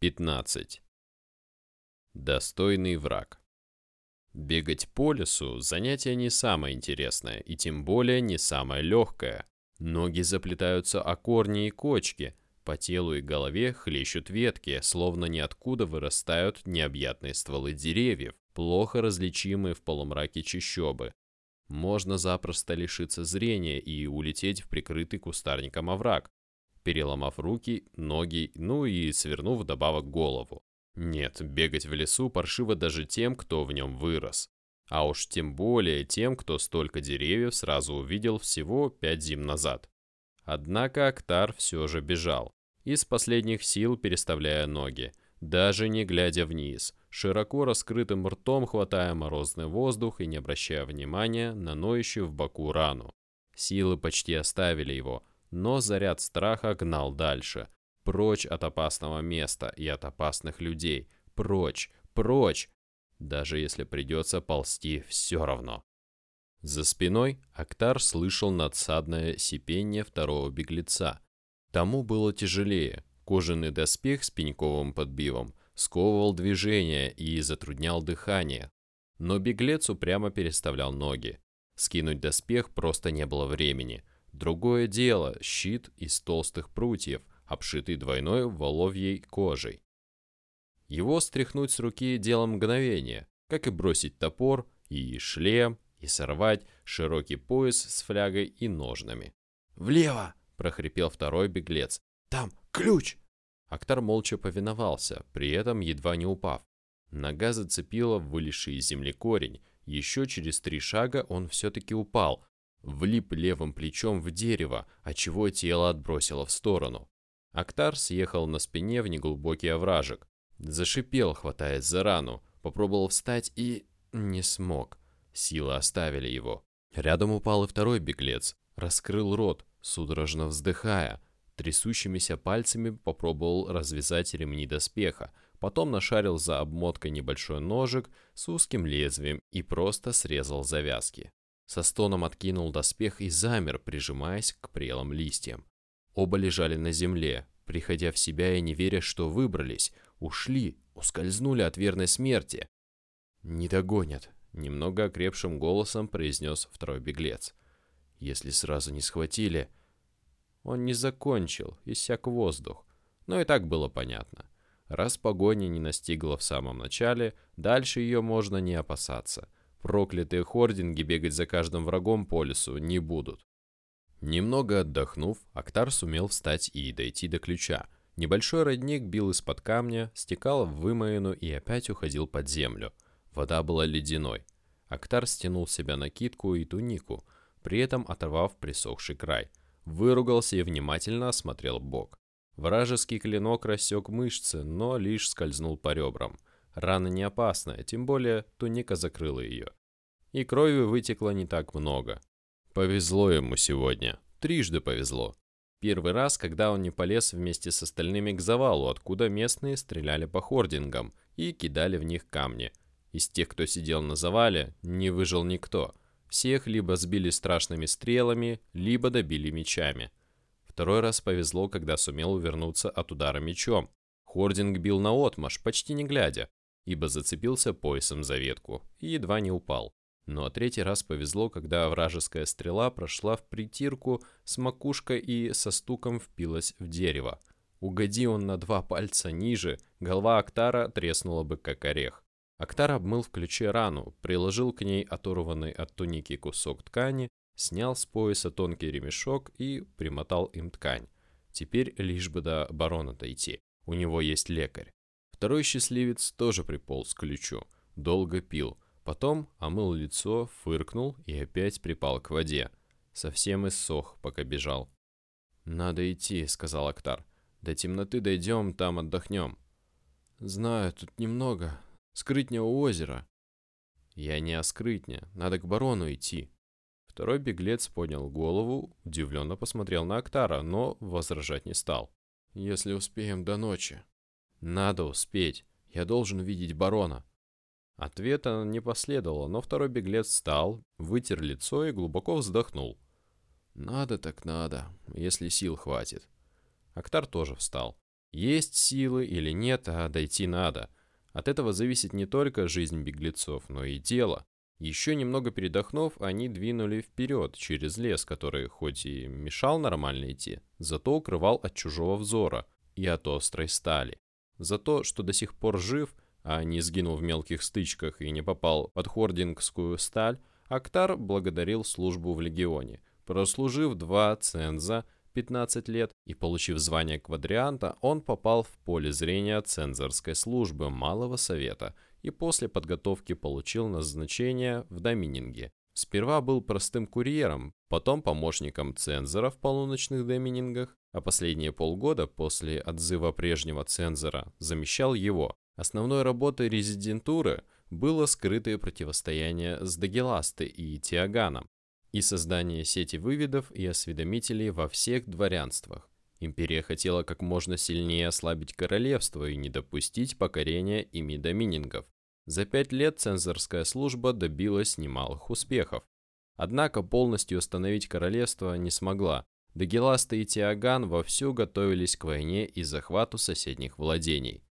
15. Достойный враг. Бегать по лесу – занятие не самое интересное, и тем более не самое легкое. Ноги заплетаются о корни и кочки, по телу и голове хлещут ветки, словно ниоткуда вырастают необъятные стволы деревьев, плохо различимые в полумраке чащобы. Можно запросто лишиться зрения и улететь в прикрытый кустарником овраг, переломав руки, ноги, ну и свернув вдобавок голову. Нет, бегать в лесу паршиво даже тем, кто в нем вырос. А уж тем более тем, кто столько деревьев сразу увидел всего пять зим назад. Однако Актар все же бежал, из последних сил переставляя ноги, даже не глядя вниз, широко раскрытым ртом хватая морозный воздух и не обращая внимания на ноющую в боку рану. Силы почти оставили его, но заряд страха гнал дальше. Прочь от опасного места и от опасных людей. Прочь, прочь. Даже если придется ползти, все равно. За спиной Актар слышал надсадное сипение второго беглеца. Тому было тяжелее. Кожаный доспех с пеньковым подбивом сковывал движение и затруднял дыхание. Но беглец упрямо переставлял ноги. Скинуть доспех просто не было времени. Другое дело – щит из толстых прутьев, обшитый двойной воловьей кожей. Его стряхнуть с руки – дело мгновения, как и бросить топор, и шлем, и сорвать широкий пояс с флягой и ножнами. «Влево!» – прохрипел второй беглец. «Там ключ!» Актар молча повиновался, при этом едва не упав. Нога зацепила вылезший из земли корень. Еще через три шага он все-таки упал, влип левым плечом в дерево, отчего тело отбросило в сторону. Актар съехал на спине в неглубокий овражек. Зашипел, хватаясь за рану. Попробовал встать и... не смог. Силы оставили его. Рядом упал и второй беглец. Раскрыл рот, судорожно вздыхая. Трясущимися пальцами попробовал развязать ремни доспеха. Потом нашарил за обмоткой небольшой ножик с узким лезвием и просто срезал завязки. Со стоном откинул доспех и замер, прижимаясь к прелым листьям. Оба лежали на земле, приходя в себя и не веря, что выбрались, ушли, ускользнули от верной смерти. «Не догонят», — немного окрепшим голосом произнес второй беглец. «Если сразу не схватили...» Он не закончил, иссяк воздух, но и так было понятно. Раз погоня не настигла в самом начале, дальше ее можно не опасаться — Проклятые хординги бегать за каждым врагом по лесу не будут. Немного отдохнув, Актар сумел встать и дойти до ключа. Небольшой родник бил из-под камня, стекал в вымоину и опять уходил под землю. Вода была ледяной. Актар стянул с себя накидку и тунику, при этом оторвав присохший край. Выругался и внимательно осмотрел бок. Вражеский клинок рассек мышцы, но лишь скользнул по ребрам – Рана не опасная, тем более туника закрыла ее. И крови вытекло не так много. Повезло ему сегодня. Трижды повезло. Первый раз, когда он не полез вместе с остальными к завалу, откуда местные стреляли по хордингам и кидали в них камни. Из тех, кто сидел на завале, не выжил никто. Всех либо сбили страшными стрелами, либо добили мечами. Второй раз повезло, когда сумел увернуться от удара мечом. Хординг бил наотмашь, почти не глядя ибо зацепился поясом за ветку и едва не упал. Но третий раз повезло, когда вражеская стрела прошла в притирку с макушкой и со стуком впилась в дерево. Угоди он на два пальца ниже, голова Актара треснула бы как орех. Актар обмыл в ключе рану, приложил к ней оторванный от туники кусок ткани, снял с пояса тонкий ремешок и примотал им ткань. Теперь лишь бы до барона дойти. У него есть лекарь. Второй счастливец тоже приполз к ключу, долго пил, потом омыл лицо, фыркнул и опять припал к воде. Совсем иссох, пока бежал. «Надо идти», — сказал Актар. «До темноты дойдем, там отдохнем». «Знаю, тут немного. Скрытня у озера». «Я не о скрытне. Надо к барону идти». Второй беглец поднял голову, удивленно посмотрел на Актара, но возражать не стал. «Если успеем до ночи», «Надо успеть. Я должен видеть барона». Ответа не последовало, но второй беглец встал, вытер лицо и глубоко вздохнул. «Надо так надо, если сил хватит». Актар тоже встал. Есть силы или нет, а дойти надо. От этого зависит не только жизнь беглецов, но и дело. Еще немного передохнув, они двинули вперед через лес, который хоть и мешал нормально идти, зато укрывал от чужого взора и от острой стали. За то, что до сих пор жив, а не сгинул в мелких стычках и не попал под хордингскую сталь, Актар благодарил службу в легионе. Прослужив два ценза, 15 лет, и получив звание квадрианта, он попал в поле зрения цензорской службы Малого Совета и после подготовки получил назначение в Домининге. Сперва был простым курьером, потом помощником цензора в полуночных доминингах, а последние полгода после отзыва прежнего цензора замещал его. Основной работой резидентуры было скрытое противостояние с Дагеластой и Тиаганом и создание сети выведов и осведомителей во всех дворянствах. Империя хотела как можно сильнее ослабить королевство и не допустить покорения ими доминингов. За пять лет цензорская служба добилась немалых успехов. Однако полностью остановить королевство не смогла. Дагеласта и Тиаган вовсю готовились к войне и захвату соседних владений.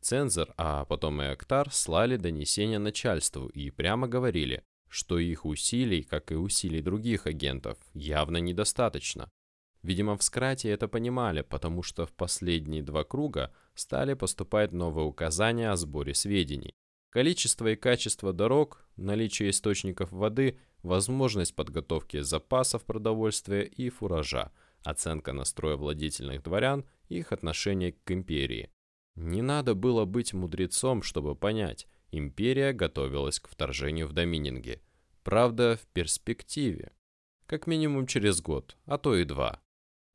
Цензор, а потом и Актар слали донесения начальству и прямо говорили, что их усилий, как и усилий других агентов, явно недостаточно. Видимо, в Скрате это понимали, потому что в последние два круга стали поступать новые указания о сборе сведений. Количество и качество дорог, наличие источников воды, возможность подготовки запасов продовольствия и фуража, оценка настроя владетельных дворян их отношение к империи. Не надо было быть мудрецом, чтобы понять, империя готовилась к вторжению в Домининге. Правда, в перспективе. Как минимум через год, а то и два.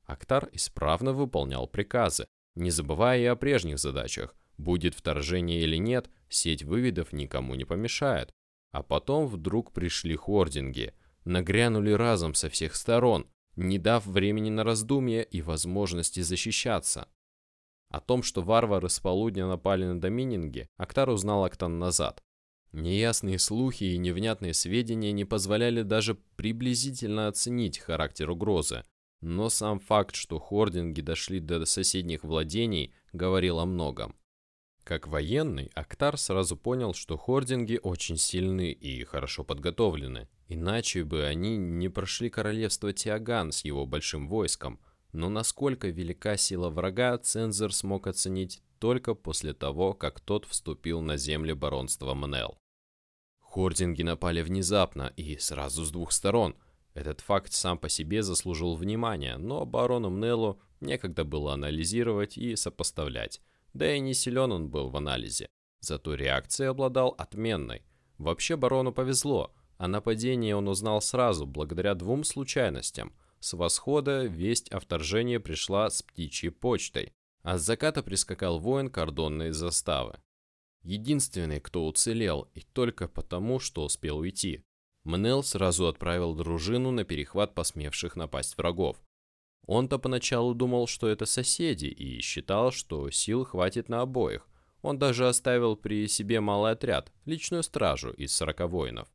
Актар исправно выполнял приказы, не забывая и о прежних задачах. Будет вторжение или нет, сеть выведов никому не помешает. А потом вдруг пришли хординги, нагрянули разом со всех сторон, не дав времени на раздумье и возможности защищаться. О том, что варвары с полудня напали на домининги, Актар узнал октан назад. Неясные слухи и невнятные сведения не позволяли даже приблизительно оценить характер угрозы, но сам факт, что хординги дошли до соседних владений, говорил о многом. Как военный, Актар сразу понял, что хординги очень сильны и хорошо подготовлены, иначе бы они не прошли королевство Тиаган с его большим войском – но насколько велика сила врага, цензор смог оценить только после того, как тот вступил на земли баронства Мнел. Хординги напали внезапно и сразу с двух сторон. Этот факт сам по себе заслужил внимания, но барону Мнелу некогда было анализировать и сопоставлять. Да и не силен он был в анализе. Зато реакцией обладал отменной. Вообще барону повезло. О нападении он узнал сразу, благодаря двум случайностям – с восхода весть о вторжении пришла с птичьей почтой, а с заката прискакал воин кордонной заставы. Единственный, кто уцелел, и только потому, что успел уйти. Мнел сразу отправил дружину на перехват посмевших напасть врагов. Он-то поначалу думал, что это соседи, и считал, что сил хватит на обоих. Он даже оставил при себе малый отряд, личную стражу из 40 воинов.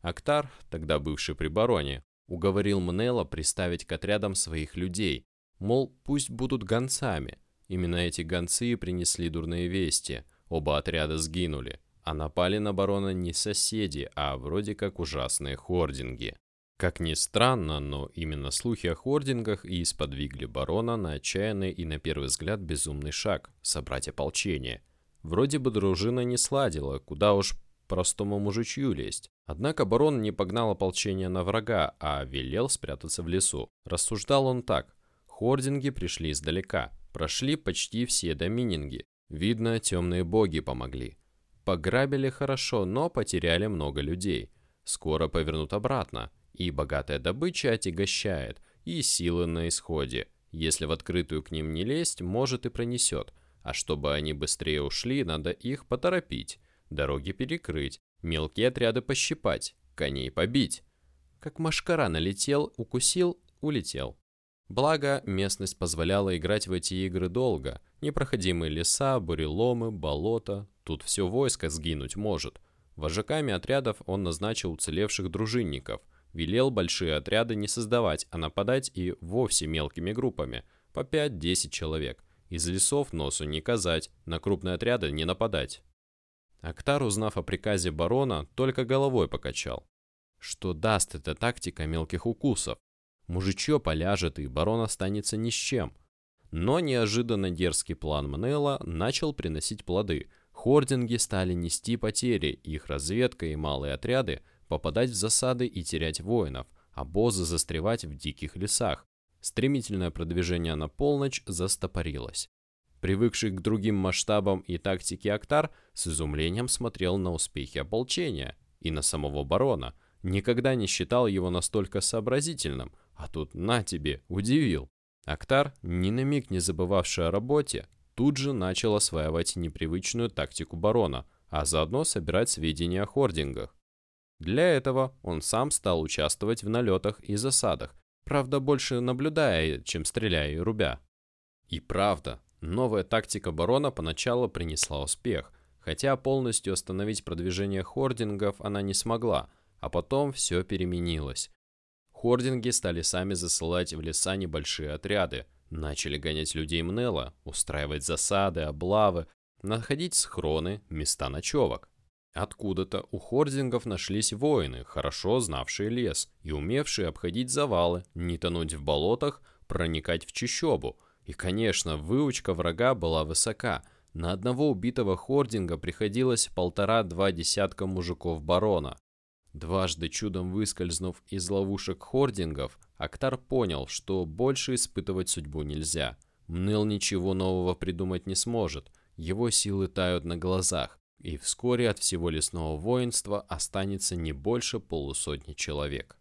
Актар, тогда бывший при бароне, Уговорил Мнела приставить к отрядам своих людей, мол, пусть будут гонцами. Именно эти гонцы принесли дурные вести, оба отряда сгинули, а напали на барона не соседи, а вроде как ужасные хординги. Как ни странно, но именно слухи о хордингах и сподвигли барона на отчаянный и на первый взгляд безумный шаг – собрать ополчение. Вроде бы дружина не сладила, куда уж простому мужичью лезть. Однако барон не погнал ополчение на врага, а велел спрятаться в лесу. Рассуждал он так. Хординги пришли издалека, прошли почти все домининги. Видно, темные боги помогли. Пограбили хорошо, но потеряли много людей. Скоро повернут обратно, и богатая добыча отягощает, и силы на исходе. Если в открытую к ним не лезть, может и пронесет. А чтобы они быстрее ушли, надо их поторопить дороги перекрыть, мелкие отряды пощипать, коней побить. Как машкара налетел, укусил, улетел. Благо, местность позволяла играть в эти игры долго. Непроходимые леса, буреломы, болота. Тут все войско сгинуть может. Вожаками отрядов он назначил уцелевших дружинников. Велел большие отряды не создавать, а нападать и вовсе мелкими группами, по 5-10 человек. Из лесов носу не казать, на крупные отряды не нападать. Актар, узнав о приказе барона, только головой покачал. Что даст эта тактика мелких укусов? Мужичье поляжет, и барон останется ни с чем. Но неожиданно дерзкий план Мнелла начал приносить плоды. Хординги стали нести потери, их разведка и малые отряды попадать в засады и терять воинов, а обозы застревать в диких лесах. Стремительное продвижение на полночь застопорилось. Привыкший к другим масштабам и тактике Актар с изумлением смотрел на успехи ополчения и на самого барона. Никогда не считал его настолько сообразительным, а тут на тебе, удивил. Актар, ни на миг не забывавший о работе, тут же начал осваивать непривычную тактику барона, а заодно собирать сведения о хордингах. Для этого он сам стал участвовать в налетах и засадах, правда больше наблюдая, чем стреляя и рубя. И правда, новая тактика барона поначалу принесла успех, хотя полностью остановить продвижение хордингов она не смогла, а потом все переменилось. Хординги стали сами засылать в леса небольшие отряды, начали гонять людей Мнела, устраивать засады, облавы, находить схроны, места ночевок. Откуда-то у хордингов нашлись воины, хорошо знавшие лес и умевшие обходить завалы, не тонуть в болотах, проникать в чащобу. И, конечно, выучка врага была высока. На одного убитого хординга приходилось полтора-два десятка мужиков барона. Дважды чудом выскользнув из ловушек хордингов, Актар понял, что больше испытывать судьбу нельзя. Мнел ничего нового придумать не сможет, его силы тают на глазах и вскоре от всего лесного воинства останется не больше полусотни человек.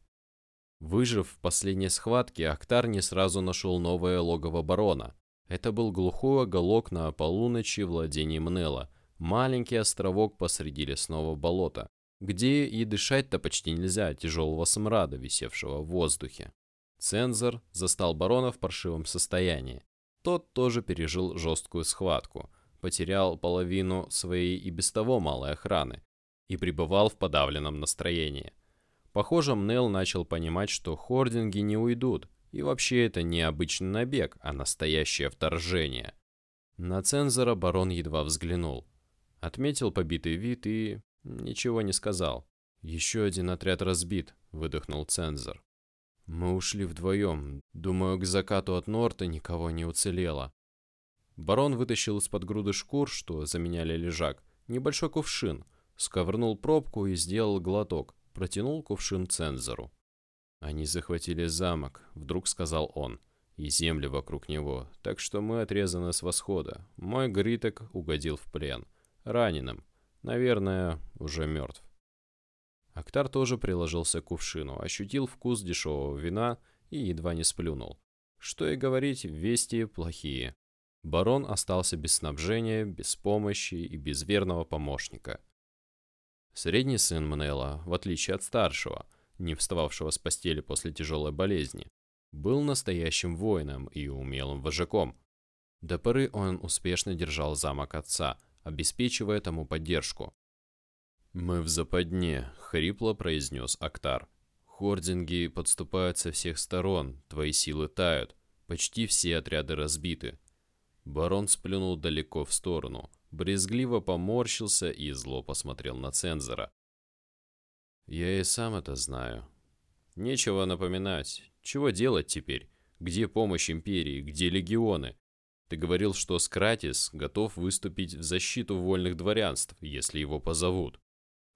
Выжив в последней схватке, Актар не сразу нашел новое логово барона. Это был глухой оголок на полуночи владения Мнела, маленький островок посреди лесного болота, где и дышать-то почти нельзя тяжелого смрада, висевшего в воздухе. Цензор застал барона в паршивом состоянии. Тот тоже пережил жесткую схватку – потерял половину своей и без того малой охраны и пребывал в подавленном настроении. Похоже, Мнел начал понимать, что хординги не уйдут, и вообще это не обычный набег, а настоящее вторжение. На цензора барон едва взглянул. Отметил побитый вид и... ничего не сказал. «Еще один отряд разбит», — выдохнул цензор. «Мы ушли вдвоем. Думаю, к закату от Норта никого не уцелело. Барон вытащил из-под груды шкур, что заменяли лежак, небольшой кувшин, сковырнул пробку и сделал глоток, протянул кувшин цензору. «Они захватили замок», — вдруг сказал он, — «и земли вокруг него, так что мы отрезаны с восхода. Мой Гриток угодил в плен. Раненым. Наверное, уже мертв». Актар тоже приложился к кувшину, ощутил вкус дешевого вина и едва не сплюнул. Что и говорить, вести плохие. Барон остался без снабжения, без помощи и без верного помощника. Средний сын Мнела, в отличие от старшего, не встававшего с постели после тяжелой болезни, был настоящим воином и умелым вожаком. До поры он успешно держал замок отца, обеспечивая тому поддержку. «Мы в западне», — хрипло произнес Актар. «Хординги подступают со всех сторон, твои силы тают, почти все отряды разбиты, Барон сплюнул далеко в сторону, брезгливо поморщился и зло посмотрел на цензора. «Я и сам это знаю. Нечего напоминать. Чего делать теперь? Где помощь империи? Где легионы? Ты говорил, что Скратис готов выступить в защиту вольных дворянств, если его позовут.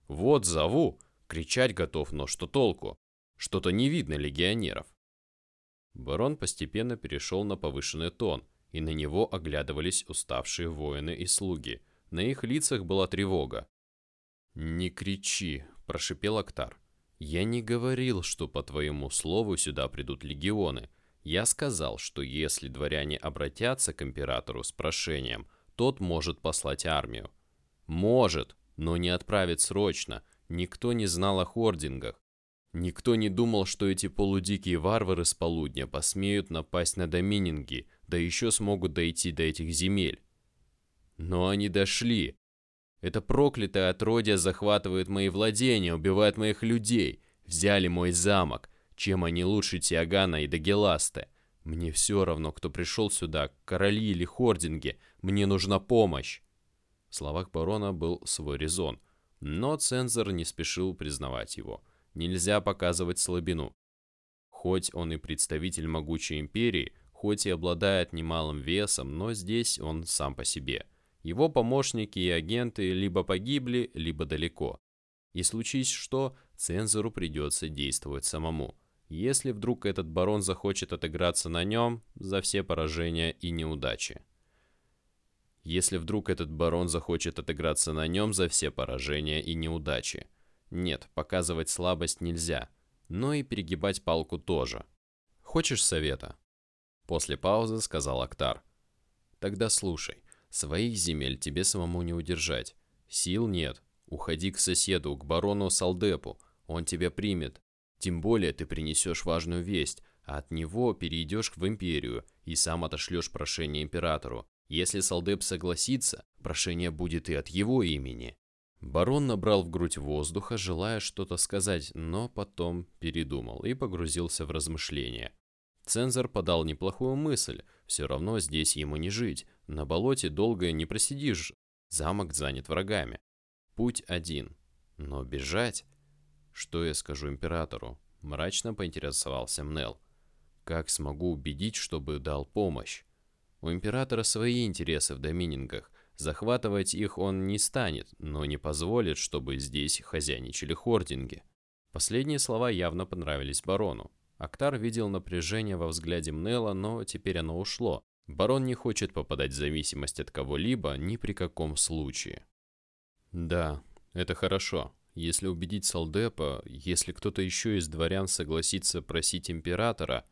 Вот зову, кричать готов, но что толку? Что-то не видно легионеров. Барон постепенно перешел на повышенный тон, и на него оглядывались уставшие воины и слуги. На их лицах была тревога. «Не кричи», – прошипел Актар. «Я не говорил, что по твоему слову сюда придут легионы. Я сказал, что если дворяне обратятся к императору с прошением, тот может послать армию. Может, но не отправит срочно. Никто не знал о хордингах. Никто не думал, что эти полудикие варвары с полудня посмеют напасть на домининги, да еще смогут дойти до этих земель. Но они дошли. Это проклятое отродье захватывает мои владения, убивает моих людей, взяли мой замок. Чем они лучше Тиагана и Дагеласты? Мне все равно, кто пришел сюда, короли или хординги. Мне нужна помощь. В словах барона был свой резон, но цензор не спешил признавать его. Нельзя показывать слабину. Хоть он и представитель могучей империи, хоть и обладает немалым весом, но здесь он сам по себе. Его помощники и агенты либо погибли, либо далеко. И случись что, цензору придется действовать самому. Если вдруг этот барон захочет отыграться на нем за все поражения и неудачи. Если вдруг этот барон захочет отыграться на нем за все поражения и неудачи. Нет, показывать слабость нельзя, но и перегибать палку тоже. Хочешь совета? После паузы сказал Актар. Тогда слушай, своих земель тебе самому не удержать. Сил нет. Уходи к соседу, к барону Салдепу. Он тебя примет. Тем более ты принесешь важную весть, а от него перейдешь в империю и сам отошлешь прошение императору. Если Салдеп согласится, прошение будет и от его имени. Барон набрал в грудь воздуха, желая что-то сказать, но потом передумал и погрузился в размышления. Цензор подал неплохую мысль, все равно здесь ему не жить, на болоте долго не просидишь, замок занят врагами. Путь один, но бежать... Что я скажу императору? Мрачно поинтересовался Мнел. Как смогу убедить, чтобы дал помощь? У императора свои интересы в доминингах, захватывать их он не станет, но не позволит, чтобы здесь хозяйничали хординги. Последние слова явно понравились барону. Актар видел напряжение во взгляде Мнела, но теперь оно ушло. Барон не хочет попадать в зависимость от кого-либо ни при каком случае. Да, это хорошо. Если убедить Салдепа, если кто-то еще из дворян согласится просить императора...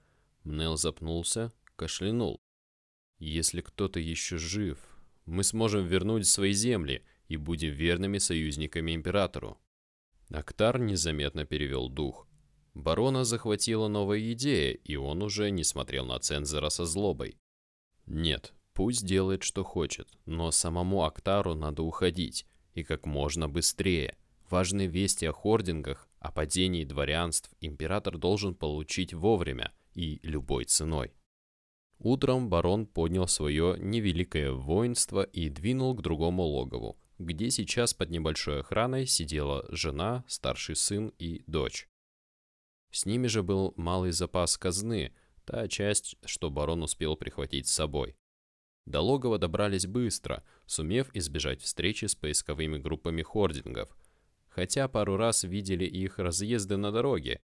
Мнел запнулся, кашлянул. Если кто-то еще жив, мы сможем вернуть свои земли и будем верными союзниками императору. Актар незаметно перевел дух. Барона захватила новая идея, и он уже не смотрел на цензора со злобой. Нет, пусть делает, что хочет, но самому Актару надо уходить, и как можно быстрее. Важные вести о хордингах, о падении дворянств император должен получить вовремя и любой ценой. Утром барон поднял свое невеликое воинство и двинул к другому логову, где сейчас под небольшой охраной сидела жена, старший сын и дочь. С ними же был малый запас казны, та часть, что барон успел прихватить с собой. До логова добрались быстро, сумев избежать встречи с поисковыми группами хордингов, хотя пару раз видели их разъезды на дороге.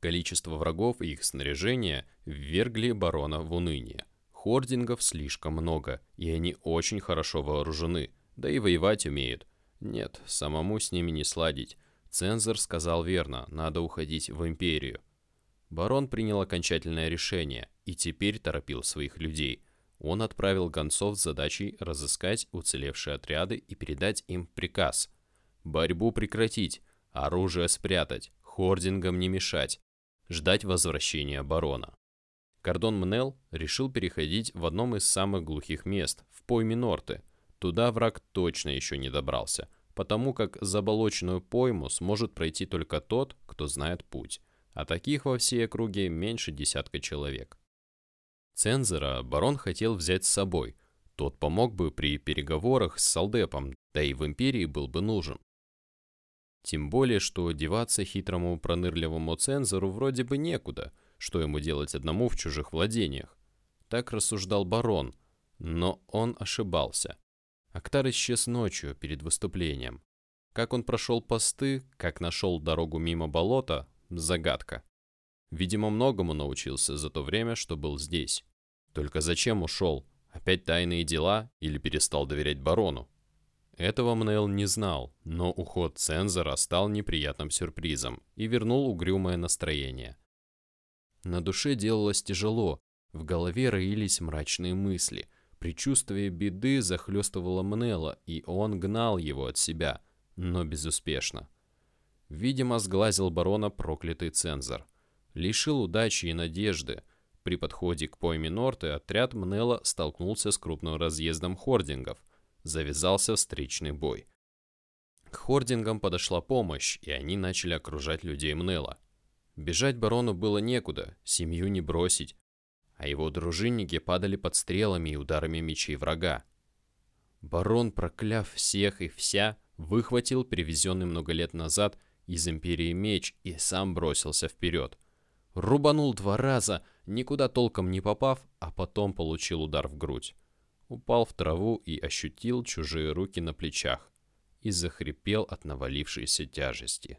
Количество врагов и их снаряжение ввергли барона в уныние. Хордингов слишком много, и они очень хорошо вооружены, да и воевать умеют. Нет, самому с ними не сладить. Цензор сказал верно, надо уходить в империю. Барон принял окончательное решение и теперь торопил своих людей. Он отправил гонцов с задачей разыскать уцелевшие отряды и передать им приказ. Борьбу прекратить, оружие спрятать, хордингам не мешать, ждать возвращения барона. Кордон Мнел решил переходить в одном из самых глухих мест, в пойме Норты. Туда враг точно еще не добрался – потому как заболоченную пойму сможет пройти только тот, кто знает путь, а таких во всей округе меньше десятка человек. Цензора барон хотел взять с собой, тот помог бы при переговорах с Салдепом, да и в империи был бы нужен. Тем более, что деваться хитрому пронырливому цензору вроде бы некуда, что ему делать одному в чужих владениях. Так рассуждал барон, но он ошибался. Актар исчез ночью перед выступлением. Как он прошел посты, как нашел дорогу мимо болота – загадка. Видимо, многому научился за то время, что был здесь. Только зачем ушел? Опять тайные дела или перестал доверять барону? Этого Мнел не знал, но уход цензора стал неприятным сюрпризом и вернул угрюмое настроение. На душе делалось тяжело, в голове роились мрачные мысли – Предчувствие беды захлестывало Мнела, и он гнал его от себя, но безуспешно. Видимо, сглазил барона проклятый цензор. Лишил удачи и надежды. При подходе к пойме Норты отряд Мнела столкнулся с крупным разъездом хордингов. Завязался встречный бой. К хордингам подошла помощь, и они начали окружать людей Мнела. Бежать барону было некуда, семью не бросить, а его дружинники падали под стрелами и ударами мечей врага. Барон, прокляв всех и вся, выхватил привезенный много лет назад из Империи меч и сам бросился вперед. Рубанул два раза, никуда толком не попав, а потом получил удар в грудь. Упал в траву и ощутил чужие руки на плечах и захрипел от навалившейся тяжести.